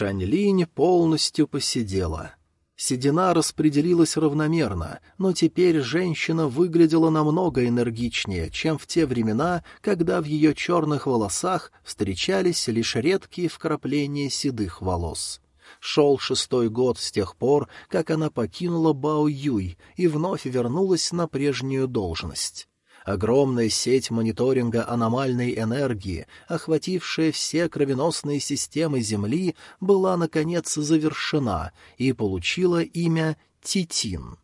Шань Линь полностью посидела. Седина распределилась равномерно, но теперь женщина выглядела намного энергичнее, чем в те времена, когда в ее черных волосах встречались лишь редкие вкрапления седых волос. Шел шестой год с тех пор, как она покинула Бао-Юй и вновь вернулась на прежнюю должность. Огромная сеть мониторинга аномальной энергии, охватившая все кровеносные системы Земли, была, наконец, завершена и получила имя Титин.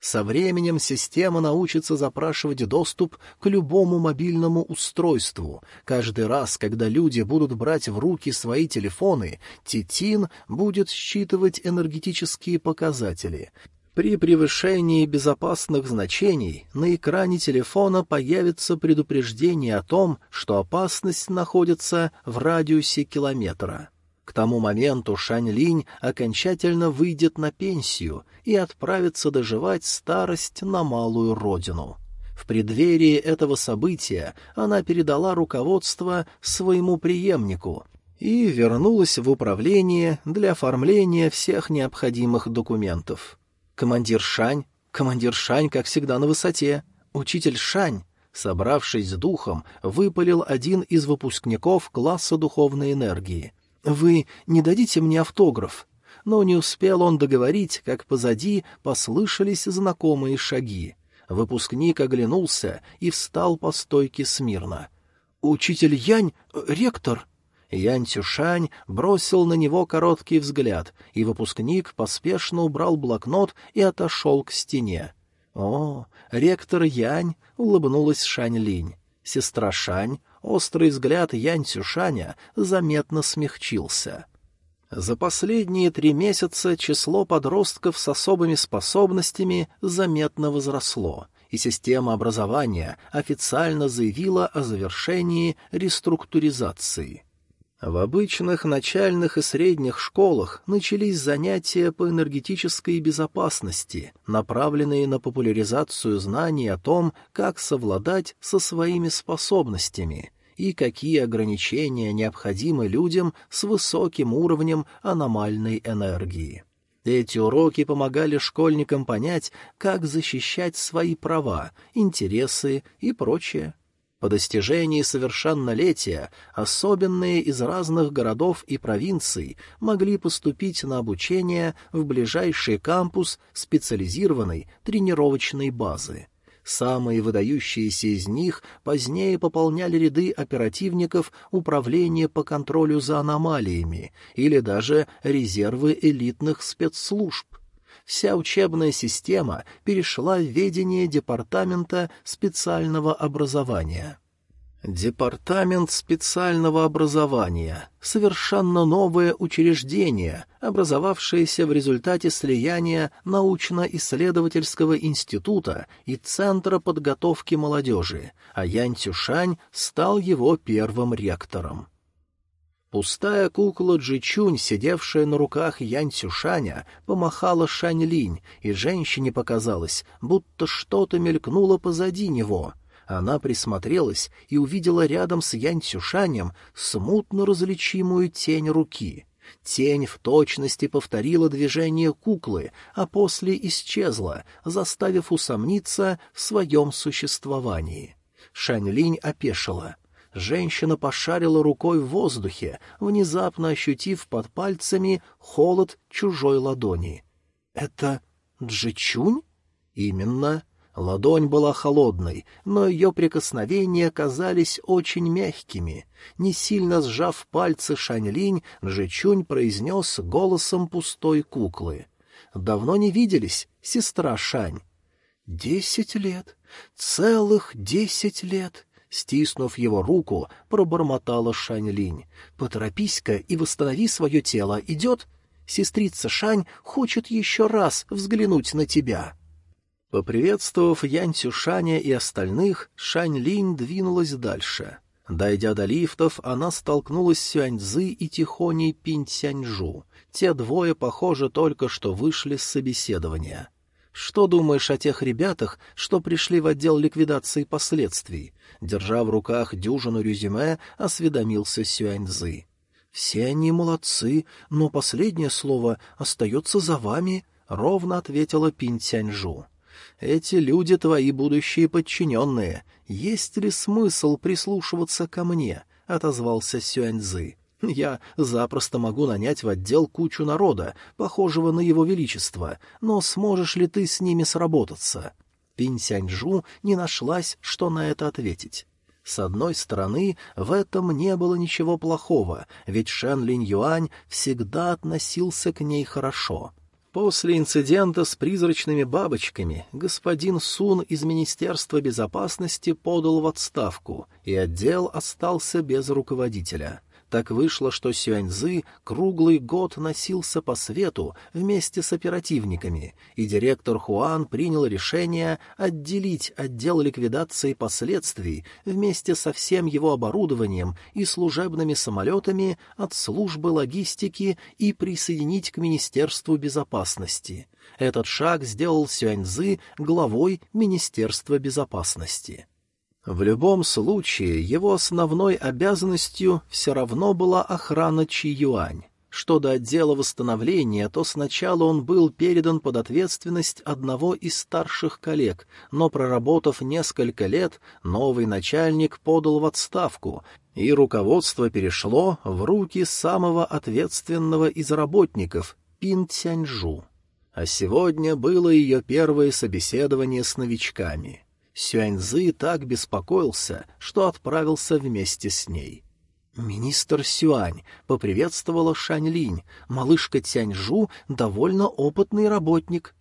Со временем система научится запрашивать доступ к любому мобильному устройству. Каждый раз, когда люди будут брать в руки свои телефоны, Титин будет считывать энергетические показатели — при превышении безопасных значений на экране телефона появится предупреждение о том, что опасность находится в радиусе километра. К тому моменту Шань Линь окончательно выйдет на пенсию и отправится доживать старость на малую родину. В преддверии этого события она передала руководство своему преемнику и вернулась в управление для оформления всех необходимых документов. Командир Шань, командир Шань, как всегда, на высоте. Учитель Шань, собравшись с духом, выпалил один из выпускников класса духовной энергии. «Вы не дадите мне автограф?» Но не успел он договорить, как позади послышались знакомые шаги. Выпускник оглянулся и встал по стойке смирно. «Учитель Янь, ректор!» Ян Цюшань бросил на него короткий взгляд, и выпускник поспешно убрал блокнот и отошел к стене. «О, ректор Янь!» — улыбнулась Шань Линь. Сестра Шань, острый взгляд Янь Цюшаня заметно смягчился. За последние три месяца число подростков с особыми способностями заметно возросло, и система образования официально заявила о завершении реструктуризации — в обычных начальных и средних школах начались занятия по энергетической безопасности, направленные на популяризацию знаний о том, как совладать со своими способностями и какие ограничения необходимы людям с высоким уровнем аномальной энергии. Эти уроки помогали школьникам понять, как защищать свои права, интересы и прочее. По достижении совершеннолетия особенные из разных городов и провинций могли поступить на обучение в ближайший кампус специализированной тренировочной базы. Самые выдающиеся из них позднее пополняли ряды оперативников Управления по контролю за аномалиями или даже резервы элитных спецслужб вся учебная система перешла в ведение Департамента специального образования. Департамент специального образования — совершенно новое учреждение, образовавшееся в результате слияния научно-исследовательского института и Центра подготовки молодежи, а Янь Цюшань стал его первым ректором. Пустая кукла Джичунь, сидевшая на руках Янь Цюшаня, помахала Шань Линь, и женщине показалось, будто что-то мелькнуло позади него. Она присмотрелась и увидела рядом с Янь Цюшанем смутно различимую тень руки. Тень в точности повторила движение куклы, а после исчезла, заставив усомниться в своем существовании. Шань Линь опешила — Женщина пошарила рукой в воздухе, внезапно ощутив под пальцами холод чужой ладони. «Это Джичунь?» «Именно». Ладонь была холодной, но ее прикосновения казались очень мягкими. Не сильно сжав пальцы Шаньлинь, Джичунь произнес голосом пустой куклы. «Давно не виделись, сестра Шань?» «Десять лет. Целых десять лет. Стиснув его руку, пробормотала Шань Линь. «Поторопись-ка и восстанови свое тело. Идет? Сестрица Шань хочет еще раз взглянуть на тебя». Поприветствовав Янь Цюшаня и остальных, Шань Линь двинулась дальше. Дойдя до лифтов, она столкнулась с Сюаньзы и Тихоней Пинь Цяньжу. Те двое, похоже, только что вышли с собеседования. «Что думаешь о тех ребятах, что пришли в отдел ликвидации последствий?» держа в руках дюжину резюме, осведомился Сюаньзы. «Все они молодцы, но последнее слово остается за вами», — ровно ответила Пин Тяньжу. «Эти люди твои будущие подчиненные. Есть ли смысл прислушиваться ко мне?» — отозвался Сюаньзы. «Я запросто могу нанять в отдел кучу народа, похожего на его величество, но сможешь ли ты с ними сработаться?» Пинь Сяньжу не нашлась, что на это ответить. С одной стороны, в этом не было ничего плохого, ведь Шэн Линь Юань всегда относился к ней хорошо. После инцидента с призрачными бабочками господин Сун из Министерства безопасности подал в отставку, и отдел остался без руководителя. Так вышло, что Сюаньзы круглый год носился по свету вместе с оперативниками, и директор Хуан принял решение отделить отдел ликвидации последствий вместе со всем его оборудованием и служебными самолетами от службы логистики и присоединить к Министерству безопасности. Этот шаг сделал Сюаньзы главой Министерства безопасности. В любом случае, его основной обязанностью все равно была охрана Чи-Юань. Что до отдела восстановления, то сначала он был передан под ответственность одного из старших коллег, но, проработав несколько лет, новый начальник подал в отставку, и руководство перешло в руки самого ответственного из работников — Пин Тяньжу. А сегодня было ее первое собеседование с новичками — Сюаньзы так беспокоился, что отправился вместе с ней. «Министр Сюань», — поприветствовала Шань Линь, малышка Тяньжу — довольно опытный работник.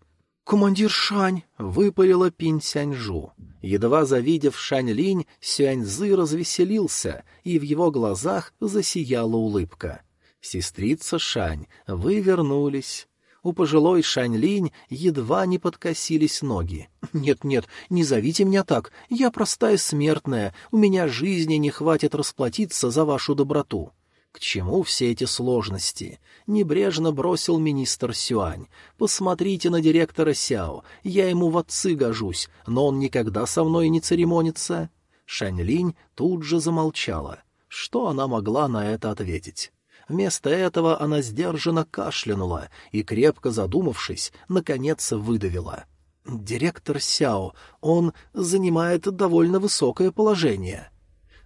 «Командир Шань!» — выпалила Пинь Тяньжу. Едва завидев Шань Линь, Сюаньзы развеселился, и в его глазах засияла улыбка. «Сестрица Шань, вы вернулись у пожилой Шаньлинь едва не подкосились ноги. «Нет-нет, не зовите меня так, я простая смертная, у меня жизни не хватит расплатиться за вашу доброту». К чему все эти сложности? Небрежно бросил министр Сюань. Посмотрите на директора Сяо. Я ему в отцы гожусь, но он никогда со мной не церемонится. Шаньлинь тут же замолчала. Что она могла на это ответить? Вместо этого она сдержанно кашлянула и, крепко задумавшись, наконец выдавила. «Директор Сяо, он занимает довольно высокое положение».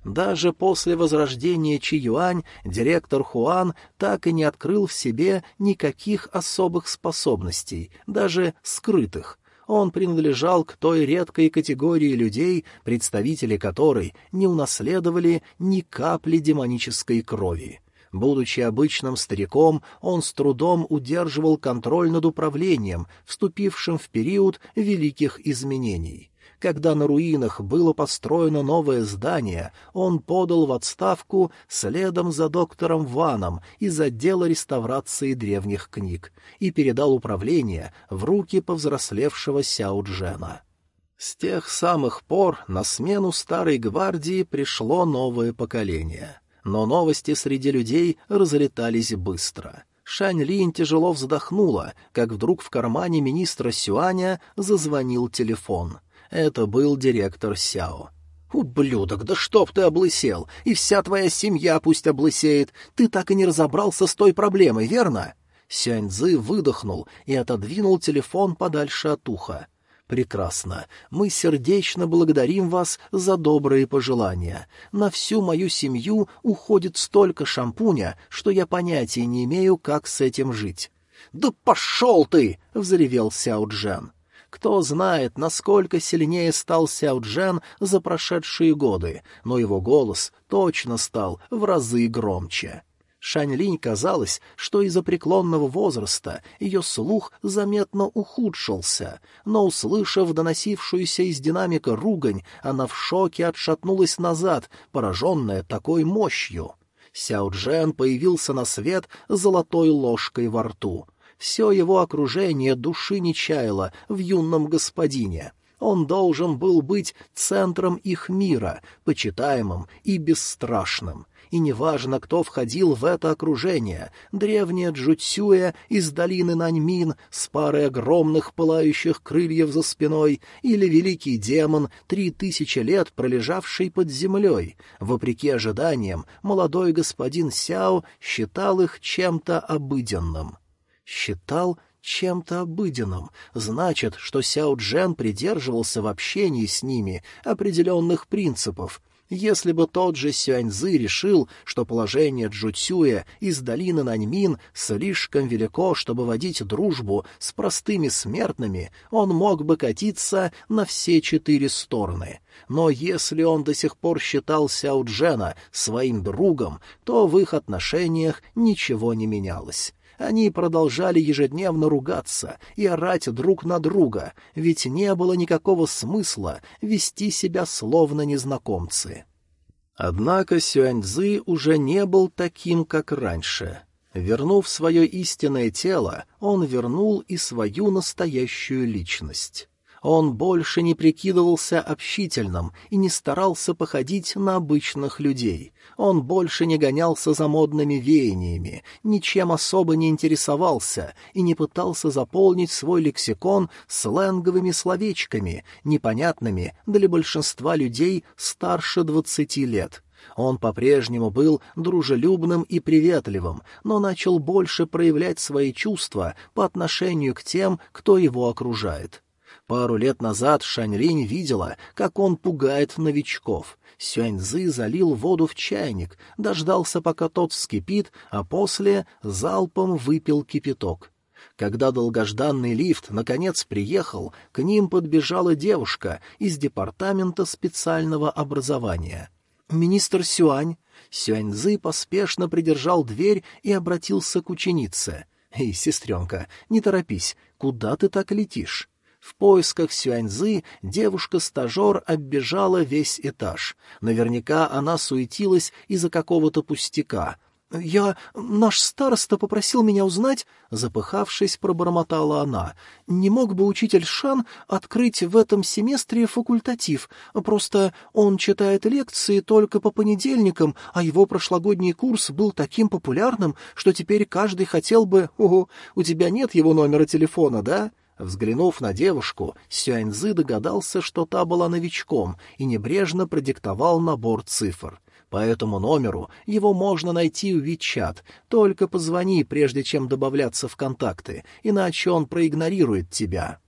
Даже после возрождения Чиюань директор Хуан так и не открыл в себе никаких особых способностей, даже скрытых. Он принадлежал к той редкой категории людей, представители которой не унаследовали ни капли демонической крови. Будучи обычным стариком, он с трудом удерживал контроль над управлением, вступившим в период великих изменений. Когда на руинах было построено новое здание, он подал в отставку следом за доктором Ваном из отдела реставрации древних книг и передал управление в руки повзрослевшего Сяо Джена. С тех самых пор на смену старой гвардии пришло новое поколение — но новости среди людей разлетались быстро. Шань Линь тяжело вздохнула, как вдруг в кармане министра Сюаня зазвонил телефон. Это был директор Сяо. «Ублюдок, да чтоб ты облысел! И вся твоя семья пусть облысеет! Ты так и не разобрался с той проблемой, верно?» Сяньцзы выдохнул и отодвинул телефон подальше от уха. Прекрасно. Мы сердечно благодарим вас за добрые пожелания. На всю мою семью уходит столько шампуня, что я понятия не имею, как с этим жить. «Да пошел ты!» — взревел Сяо Джен. Кто знает, насколько сильнее стал Сяо Джен за прошедшие годы, но его голос точно стал в разы громче. Шаньлинь казалось, что из-за преклонного возраста ее слух заметно ухудшился, но, услышав доносившуюся из динамика ругань, она в шоке отшатнулась назад, пораженная такой мощью. Сяо Джен появился на свет золотой ложкой во рту. Все его окружение души не чаяло в юном господине. Он должен был быть центром их мира, почитаемым и бесстрашным и неважно, кто входил в это окружение, древняя Джуцюя из долины Наньмин с парой огромных пылающих крыльев за спиной или великий демон, три тысячи лет пролежавший под землей. Вопреки ожиданиям, молодой господин Сяо считал их чем-то обыденным. Считал чем-то обыденным. Значит, что Сяо Джен придерживался в общении с ними определенных принципов. Если бы тот же Сюаньзы решил, что положение Джуцюя из долины Наньмин слишком велико, чтобы водить дружбу с простыми смертными, он мог бы катиться на все четыре стороны. Но если он до сих пор считал Сяо Джена своим другом, то в их отношениях ничего не менялось. Они продолжали ежедневно ругаться и орать друг на друга, ведь не было никакого смысла вести себя словно незнакомцы. Однако Сюаньцзы уже не был таким, как раньше. Вернув свое истинное тело, он вернул и свою настоящую личность. Он больше не прикидывался общительным и не старался походить на обычных людей. Он больше не гонялся за модными веяниями, ничем особо не интересовался и не пытался заполнить свой лексикон сленговыми словечками, непонятными для большинства людей старше двадцати лет. Он по-прежнему был дружелюбным и приветливым, но начал больше проявлять свои чувства по отношению к тем, кто его окружает. Пару лет назад Шаньлинь видела, как он пугает новичков. Сюаньзы залил воду в чайник, дождался, пока тот вскипит, а после залпом выпил кипяток. Когда долгожданный лифт наконец приехал, к ним подбежала девушка из департамента специального образования. «Министр Сюань!» Сюаньзы поспешно придержал дверь и обратился к ученице. «Эй, сестренка, не торопись, куда ты так летишь?» В поисках Сюаньзы девушка-стажер оббежала весь этаж. Наверняка она суетилась из-за какого-то пустяка. «Я... Наш староста попросил меня узнать...» Запыхавшись, пробормотала она. «Не мог бы учитель Шан открыть в этом семестре факультатив? Просто он читает лекции только по понедельникам, а его прошлогодний курс был таким популярным, что теперь каждый хотел бы... Ого, у тебя нет его номера телефона, да?» Взглянув на девушку, Сюаньзы догадался, что та была новичком, и небрежно продиктовал набор цифр. По этому номеру его можно найти в Вичат, только позвони, прежде чем добавляться в контакты, иначе он проигнорирует тебя.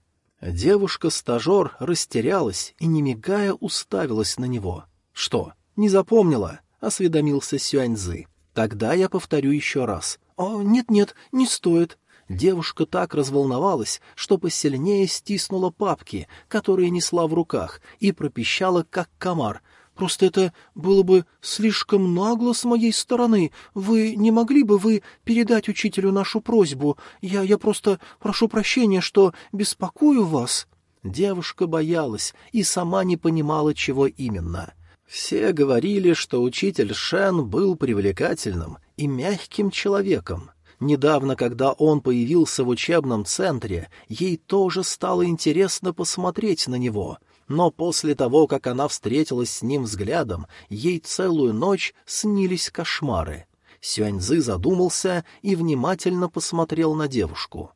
Девушка-стажер растерялась и, не мигая, уставилась на него. «Что, не запомнила?» — осведомился Сюаньзы. «Тогда я повторю еще раз». «О, нет-нет, не стоит», Девушка так разволновалась, что посильнее стиснула папки, которые несла в руках, и пропищала, как комар. «Просто это было бы слишком нагло с моей стороны. Вы не могли бы вы передать учителю нашу просьбу? Я, я просто прошу прощения, что беспокою вас». Девушка боялась и сама не понимала, чего именно. Все говорили, что учитель Шен был привлекательным и мягким человеком, Недавно, когда он появился в учебном центре, ей тоже стало интересно посмотреть на него. Но после того, как она встретилась с ним взглядом, ей целую ночь снились кошмары. Сюаньзы задумался и внимательно посмотрел на девушку.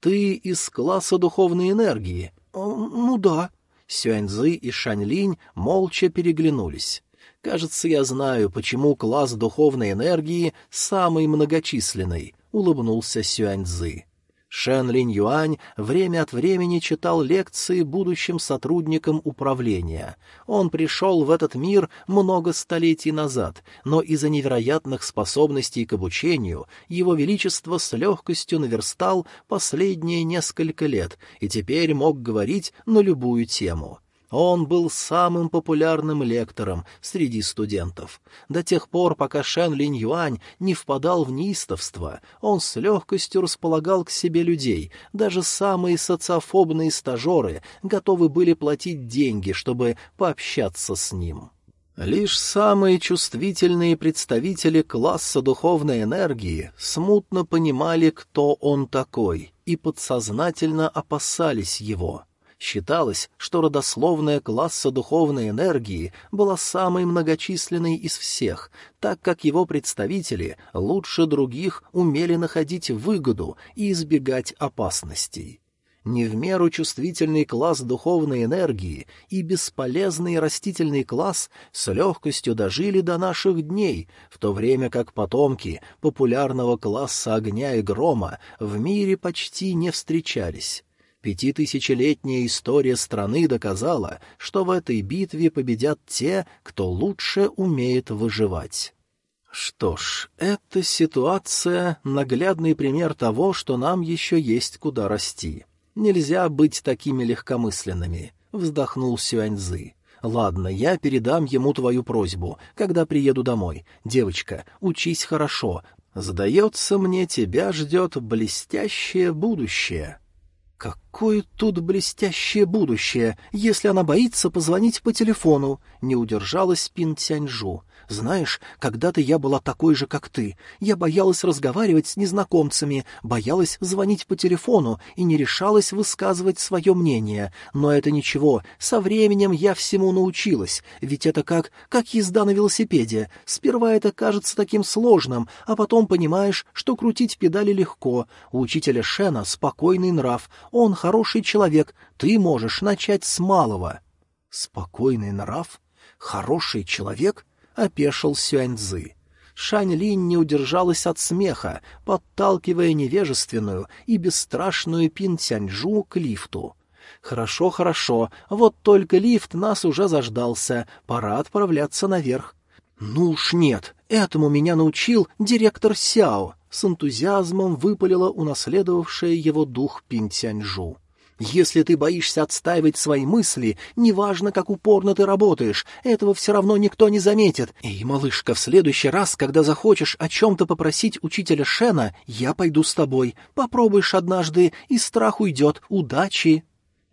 «Ты из класса духовной энергии?» «Ну да». Сюаньзы и Шаньлинь молча переглянулись. Кажется, я знаю, почему класс духовной энергии самый многочисленный, — улыбнулся Сюаньзы. Шен Линь Юань время от времени читал лекции будущим сотрудникам управления. Он пришел в этот мир много столетий назад, но из-за невероятных способностей к обучению его величество с легкостью наверстал последние несколько лет и теперь мог говорить на любую тему. Он был самым популярным лектором среди студентов. До тех пор, пока Шэн Линь Юань не впадал в неистовство, он с легкостью располагал к себе людей, даже самые социофобные стажеры готовы были платить деньги, чтобы пообщаться с ним. Лишь самые чувствительные представители класса духовной энергии смутно понимали, кто он такой, и подсознательно опасались его — Считалось, что родословная класса духовной энергии была самой многочисленной из всех, так как его представители лучше других умели находить выгоду и избегать опасностей. Не в меру чувствительный класс духовной энергии и бесполезный растительный класс с легкостью дожили до наших дней, в то время как потомки популярного класса огня и грома в мире почти не встречались. Пятитысячелетняя история страны доказала, что в этой битве победят те, кто лучше умеет выживать. Что ж, эта ситуация — наглядный пример того, что нам еще есть куда расти. Нельзя быть такими легкомысленными, — вздохнул Сюаньзы. Ладно, я передам ему твою просьбу, когда приеду домой. Девочка, учись хорошо. Сдается мне, тебя ждет блестящее будущее. Какое тут блестящее будущее, если она боится позвонить по телефону, не удержалась Пин Тяньжу. Знаешь, когда-то я была такой же, как ты. Я боялась разговаривать с незнакомцами, боялась звонить по телефону и не решалась высказывать свое мнение. Но это ничего, со временем я всему научилась, ведь это как, как езда на велосипеде. Сперва это кажется таким сложным, а потом понимаешь, что крутить педали легко. У учителя Шена спокойный нрав, он хороший человек, ты можешь начать с малого. Спокойный нрав? Хороший человек? — опешил Сюаньзы. Шань Линь не удержалась от смеха, подталкивая невежественную и бесстрашную Пин Тяньжу к лифту. «Хорошо, хорошо, вот только лифт нас уже заждался, пора отправляться наверх». «Ну уж нет, этому меня научил директор Сяо», — с энтузиазмом выпалила унаследовавшая его дух Пин Тяньжу. Если ты боишься отстаивать свои мысли, неважно, как упорно ты работаешь, этого все равно никто не заметит. Эй, малышка, в следующий раз, когда захочешь о чем-то попросить учителя Шена, я пойду с тобой. Попробуешь однажды, и страх уйдет. Удачи!»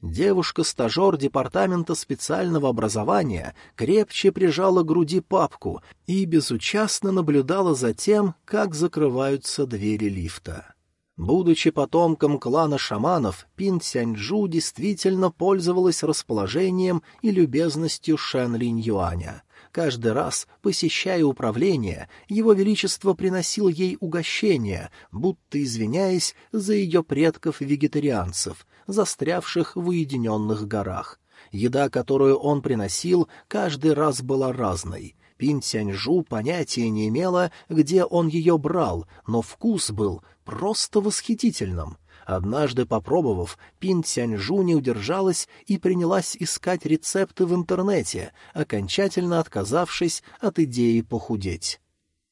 Девушка-стажер департамента специального образования крепче прижала к груди папку и безучастно наблюдала за тем, как закрываются двери лифта. Будучи потомком клана шаманов, Пин Цяньчжу действительно пользовалась расположением и любезностью Шэн Линь Юаня. Каждый раз, посещая управление, его величество приносил ей угощения, будто извиняясь за ее предков-вегетарианцев, застрявших в уединенных горах. Еда, которую он приносил, каждый раз была разной. Пин Цяньжу понятия не имела, где он ее брал, но вкус был просто восхитительным. Однажды попробовав, Пин Цяньжу не удержалась и принялась искать рецепты в интернете, окончательно отказавшись от идеи похудеть.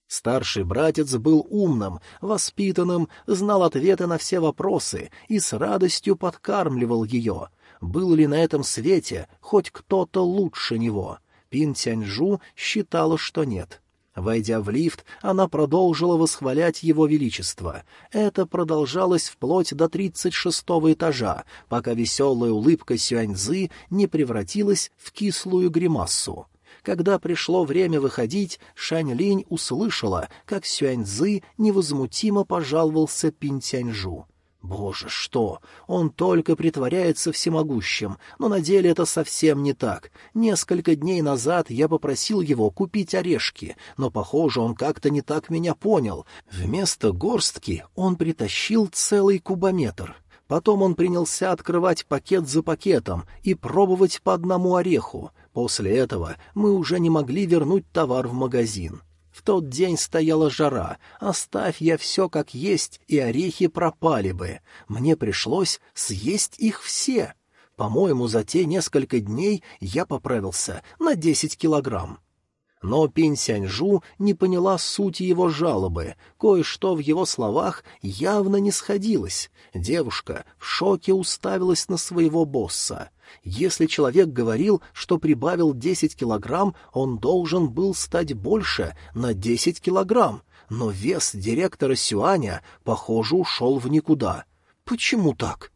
Старший братец был умным, воспитанным, знал ответы на все вопросы и с радостью подкармливал ее. Был ли на этом свете хоть кто-то лучше него? Пин Тяньжу считала, что нет. Войдя в лифт, она продолжила восхвалять его величество. Это продолжалось вплоть до тридцать шестого этажа, пока веселая улыбка Сюаньзы не превратилась в кислую гримассу. Когда пришло время выходить, Шань Линь услышала, как Сюаньзы невозмутимо пожаловался Пин Тяньжу. Боже, что? Он только притворяется всемогущим, но на деле это совсем не так. Несколько дней назад я попросил его купить орешки, но, похоже, он как-то не так меня понял. Вместо горстки он притащил целый кубометр. Потом он принялся открывать пакет за пакетом и пробовать по одному ореху. После этого мы уже не могли вернуть товар в магазин. В тот день стояла жара, оставь я все как есть, и орехи пропали бы. Мне пришлось съесть их все. По-моему, за те несколько дней я поправился на десять килограмм. Но Пинь Сяньжу не поняла сути его жалобы, кое-что в его словах явно не сходилось. Девушка в шоке уставилась на своего босса. Если человек говорил, что прибавил десять килограмм, он должен был стать больше на десять килограмм, но вес директора Сюаня, похоже, ушел в никуда. Почему так?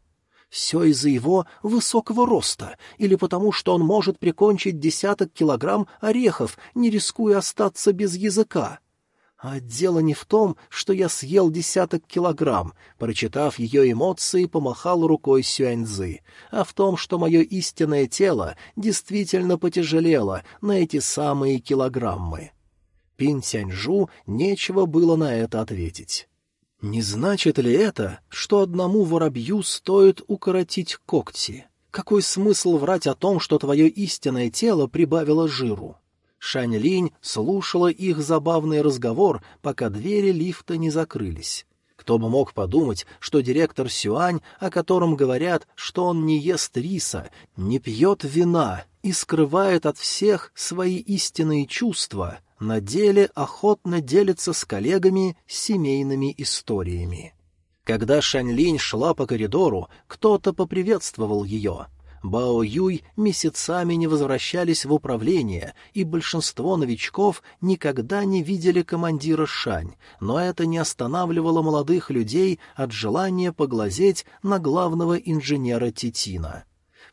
Все из-за его высокого роста, или потому, что он может прикончить десяток килограмм орехов, не рискуя остаться без языка. А дело не в том, что я съел десяток килограмм, прочитав ее эмоции, помахал рукой Сюаньзы, а в том, что мое истинное тело действительно потяжелело на эти самые килограммы. Пин Тяньжу нечего было на это ответить. Не значит ли это, что одному воробью стоит укоротить когти? Какой смысл врать о том, что твое истинное тело прибавило жиру? Шань Линь слушала их забавный разговор, пока двери лифта не закрылись. Кто бы мог подумать, что директор Сюань, о котором говорят, что он не ест риса, не пьет вина и скрывает от всех свои истинные чувства, на деле охотно делится с коллегами семейными историями. Когда Шань Линь шла по коридору, кто-то поприветствовал ее — Бао Юй месяцами не возвращались в управление, и большинство новичков никогда не видели командира Шань, но это не останавливало молодых людей от желания поглазеть на главного инженера Титина.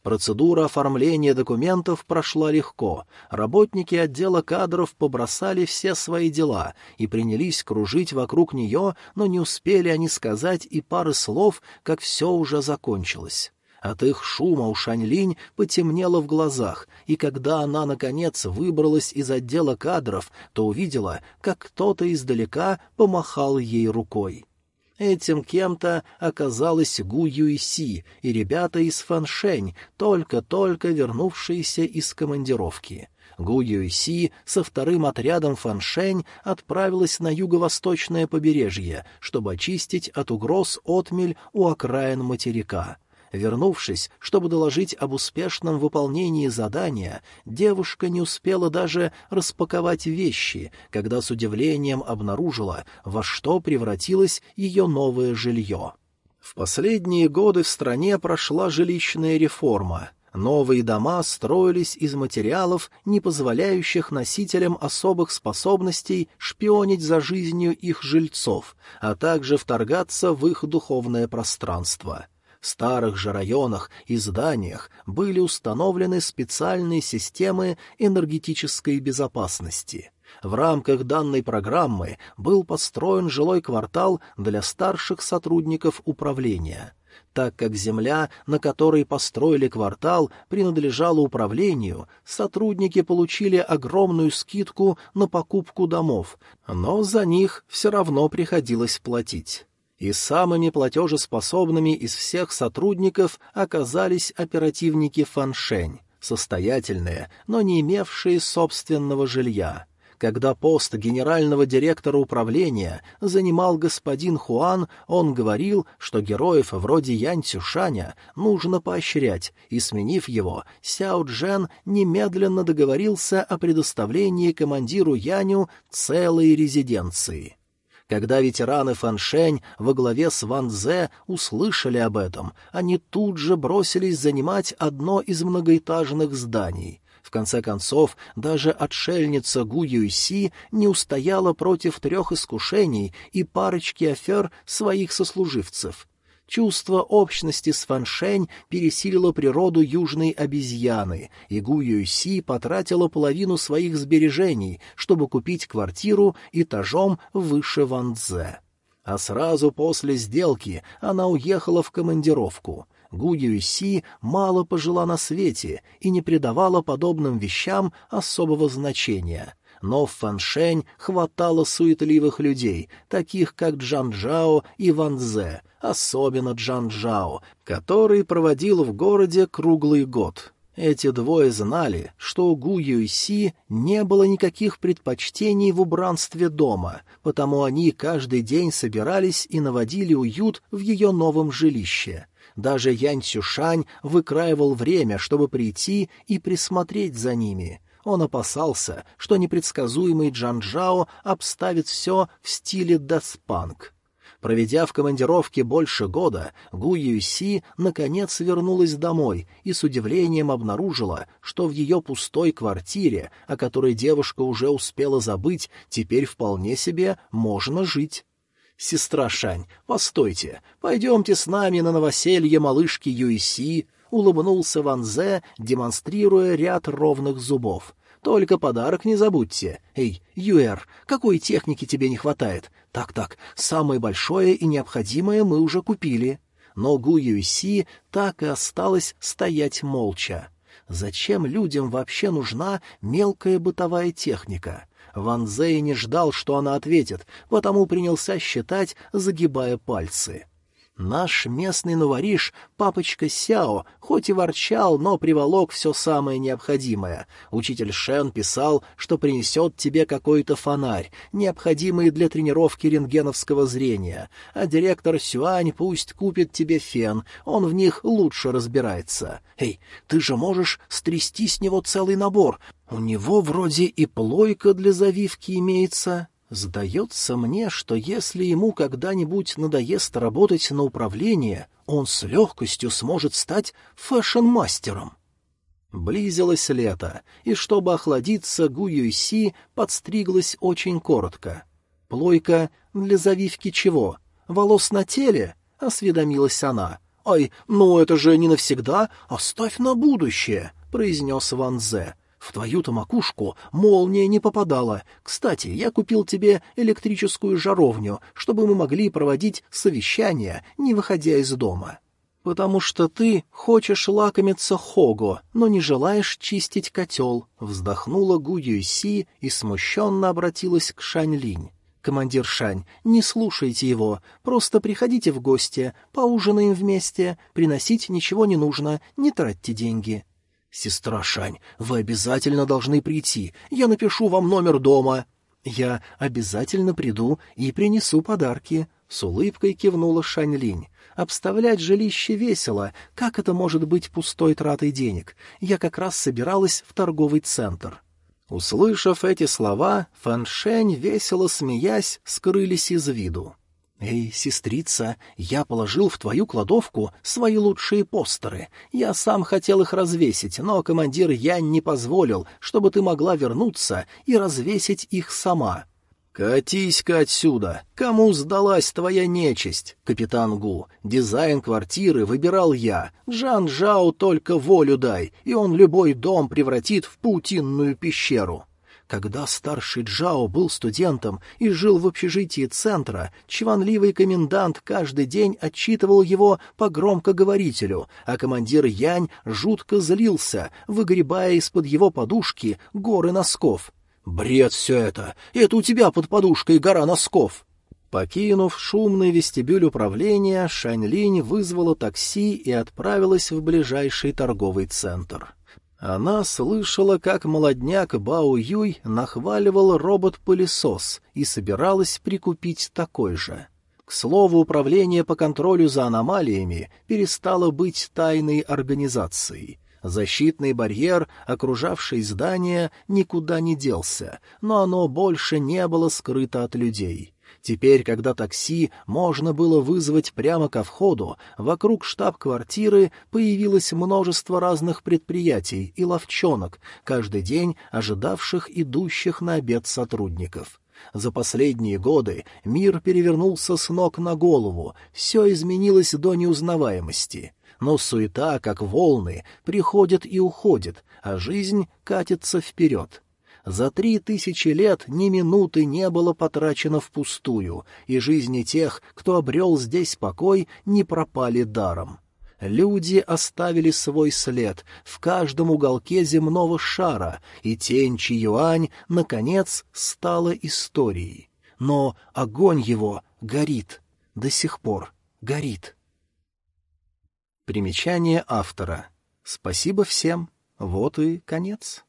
Процедура оформления документов прошла легко. Работники отдела кадров побросали все свои дела и принялись кружить вокруг нее, но не успели они сказать и пары слов, как все уже закончилось. От их шума у Шаньлинь потемнело в глазах, и когда она, наконец, выбралась из отдела кадров, то увидела, как кто-то издалека помахал ей рукой. Этим кем-то оказалась Гу Юйси и ребята из Фаншень, только-только вернувшиеся из командировки. Гу Юйси со вторым отрядом Фаншень отправилась на юго-восточное побережье, чтобы очистить от угроз отмель у окраин материка — Вернувшись, чтобы доложить об успешном выполнении задания, девушка не успела даже распаковать вещи, когда с удивлением обнаружила, во что превратилось ее новое жилье. В последние годы в стране прошла жилищная реформа. Новые дома строились из материалов, не позволяющих носителям особых способностей шпионить за жизнью их жильцов, а также вторгаться в их духовное пространство — старых же районах и зданиях были установлены специальные системы энергетической безопасности. В рамках данной программы был построен жилой квартал для старших сотрудников управления. Так как земля, на которой построили квартал, принадлежала управлению, сотрудники получили огромную скидку на покупку домов, но за них все равно приходилось платить и самыми платежеспособными из всех сотрудников оказались оперативники Фаншень, состоятельные, но не имевшие собственного жилья. Когда пост генерального директора управления занимал господин Хуан, он говорил, что героев вроде Янь Цюшаня нужно поощрять, и, сменив его, Сяо Джен немедленно договорился о предоставлении командиру Яню целой резиденции. Когда ветераны Фаншень во главе с Ван Зе услышали об этом, они тут же бросились занимать одно из многоэтажных зданий. В конце концов, даже отшельница Гу Юйси не устояла против трех искушений и парочки афер своих сослуживцев. Чувство общности с Фаншень пересилило природу южной обезьяны, и Гу Юйси потратила половину своих сбережений, чтобы купить квартиру этажом выше Ванзе. А сразу после сделки она уехала в командировку. Гу Юйси мало пожила на свете и не придавала подобным вещам особого значения — но в Фаншень хватало суетливых людей, таких как Джан Джао и Ван Зе, особенно Джан Джао, который проводил в городе круглый год. Эти двое знали, что у Гу Юйси не было никаких предпочтений в убранстве дома, потому они каждый день собирались и наводили уют в ее новом жилище. Даже Янь Цюшань выкраивал время, чтобы прийти и присмотреть за ними — он опасался, что непредсказуемый Джанжао обставит все в стиле даспанк. Проведя в командировке больше года, Гу Юйси наконец вернулась домой и с удивлением обнаружила, что в ее пустой квартире, о которой девушка уже успела забыть, теперь вполне себе можно жить. «Сестра Шань, постойте, пойдемте с нами на новоселье малышки Юйси», — улыбнулся Ван Зе, демонстрируя ряд ровных зубов. Только подарок не забудьте. Эй, Юэр, какой техники тебе не хватает? Так-так, самое большое и необходимое мы уже купили». Но Гу Юйси так и осталась стоять молча. Зачем людям вообще нужна мелкая бытовая техника? Ван Зей не ждал, что она ответит, потому принялся считать, загибая пальцы. Наш местный новориш, папочка Сяо, хоть и ворчал, но приволок все самое необходимое. Учитель Шен писал, что принесет тебе какой-то фонарь, необходимый для тренировки рентгеновского зрения, а директор Сюань пусть купит тебе фен, он в них лучше разбирается. Эй, ты же можешь стрясти с него целый набор, у него вроде и плойка для завивки имеется. Сдается мне, что если ему когда-нибудь надоест работать на управление, он с легкостью сможет стать fashion-мастером. Близилось лето, и чтобы охладиться, Гу Юйси подстриглась очень коротко. «Плойка для завивки чего? Волос на теле?» — осведомилась она. «Ай, ну это же не навсегда, оставь на будущее», — произнес Ван Зе. В твою-то макушку молния не попадала. Кстати, я купил тебе электрическую жаровню, чтобы мы могли проводить совещания, не выходя из дома. Потому что ты хочешь лакомиться Хого, но не желаешь чистить котел, — вздохнула Гу Юйси и смущенно обратилась к Шань Линь. «Командир Шань, не слушайте его, просто приходите в гости, поужинаем вместе, приносить ничего не нужно, не тратьте деньги». «Сестра Шань, вы обязательно должны прийти. Я напишу вам номер дома». «Я обязательно приду и принесу подарки», — с улыбкой кивнула Шань Линь. «Обставлять жилище весело. Как это может быть пустой тратой денег? Я как раз собиралась в торговый центр». Услышав эти слова, Фаншень, весело смеясь, скрылись из виду. «Эй, сестрица, я положил в твою кладовку свои лучшие постеры. Я сам хотел их развесить, но командир Янь не позволил, чтобы ты могла вернуться и развесить их сама». «Катись-ка отсюда! Кому сдалась твоя нечисть, капитан Гу? Дизайн квартиры выбирал я. Джан Жао только волю дай, и он любой дом превратит в паутинную пещеру». Когда старший Джао был студентом и жил в общежитии центра, чванливый комендант каждый день отчитывал его по громкоговорителю, а командир Янь жутко злился, выгребая из-под его подушки горы носков. «Бред все это! Это у тебя под подушкой гора носков!» Покинув шумный вестибюль управления, Шаньлинь вызвала такси и отправилась в ближайший торговый центр. Она слышала, как молодняк Бао Юй нахваливал робот-пылесос и собиралась прикупить такой же. К слову, управление по контролю за аномалиями перестало быть тайной организацией. Защитный барьер, окружавший здание, никуда не делся, но оно больше не было скрыто от людей. Теперь, когда такси можно было вызвать прямо ко входу, вокруг штаб-квартиры появилось множество разных предприятий и ловчонок, каждый день ожидавших идущих на обед сотрудников. За последние годы мир перевернулся с ног на голову, все изменилось до неузнаваемости. Но суета, как волны, приходит и уходит, а жизнь катится вперед. За три тысячи лет ни минуты не было потрачено впустую, и жизни тех, кто обрел здесь покой, не пропали даром. Люди оставили свой след в каждом уголке земного шара, и тень Чи-Юань, наконец, стала историей. Но огонь его горит, до сих пор горит. Примечание автора. Спасибо всем. Вот и конец.